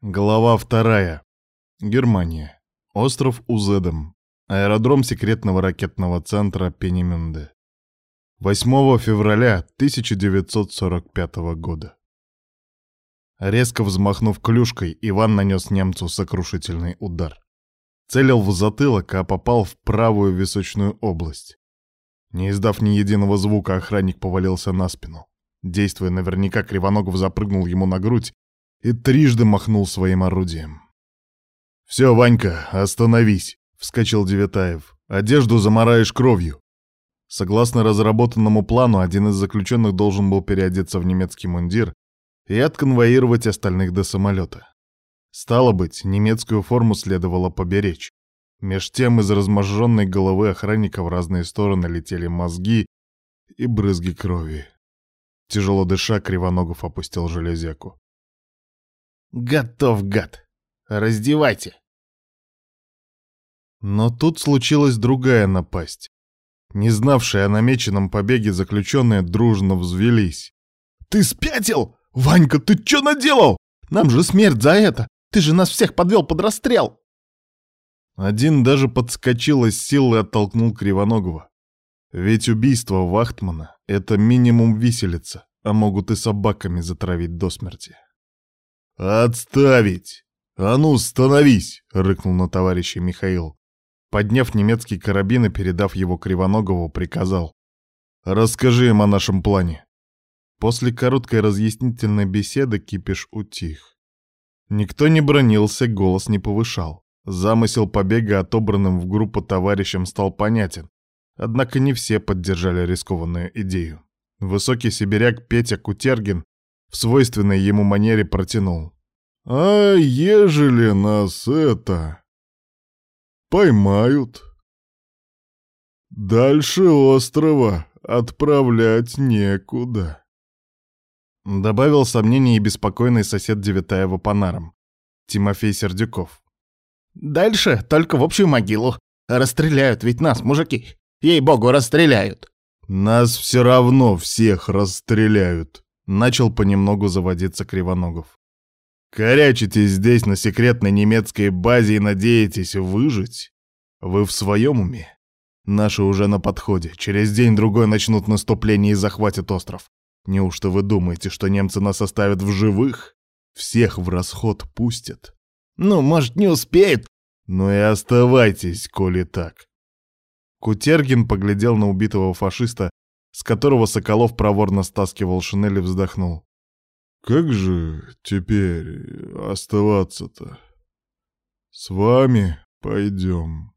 Глава вторая. Германия. Остров Узедом. Аэродром секретного ракетного центра Пенемюнде. 8 февраля 1945 года. Резко взмахнув клюшкой, Иван нанес немцу сокрушительный удар. Целил в затылок, а попал в правую височную область. Не издав ни единого звука, охранник повалился на спину. Действуя наверняка, Кривоногов запрыгнул ему на грудь и трижды махнул своим орудием. «Все, Ванька, остановись!» — вскочил Девятаев. «Одежду замараешь кровью!» Согласно разработанному плану, один из заключенных должен был переодеться в немецкий мундир и отконвоировать остальных до самолета. Стало быть, немецкую форму следовало поберечь. Меж тем из разможженной головы охранника в разные стороны летели мозги и брызги крови. Тяжело дыша, Кривоногов опустил железяку. Готов, гад. Раздевайте. Но тут случилась другая напасть. Не знавшие о намеченном побеге заключенные дружно взвелись. «Ты спятил? Ванька, ты что наделал? Нам же смерть за это! Ты же нас всех подвел под расстрел!» Один даже подскочил из сил и оттолкнул Кривоногова. Ведь убийство Вахтмана — это минимум виселица, а могут и собаками затравить до смерти. «Отставить! А ну, становись!» — рыкнул на товарища Михаил. Подняв немецкий карабин и передав его Кривоногову, приказал. «Расскажи им о нашем плане». После короткой разъяснительной беседы кипиш утих. Никто не бронился, голос не повышал. Замысел побега отобранным в группу товарищам стал понятен. Однако не все поддержали рискованную идею. Высокий сибиряк Петя Кутергин в свойственной ему манере протянул. «А ежели нас это... поймают? Дальше острова отправлять некуда». Добавил сомнений и беспокойный сосед Девятаева по нарам, Тимофей Сердюков. «Дальше только в общую могилу. Расстреляют ведь нас, мужики. Ей-богу, расстреляют». «Нас все равно всех расстреляют», Начал понемногу заводиться Кривоногов. «Корячитесь здесь на секретной немецкой базе и надеетесь выжить? Вы в своем уме? Наши уже на подходе. Через день-другой начнут наступление и захватят остров. Неужто вы думаете, что немцы нас оставят в живых? Всех в расход пустят. Ну, может, не успеют. Ну и оставайтесь, коли так. Кутергин поглядел на убитого фашиста с которого Соколов проворно стаскивал шинель и вздохнул. «Как же теперь оставаться-то? С вами пойдем».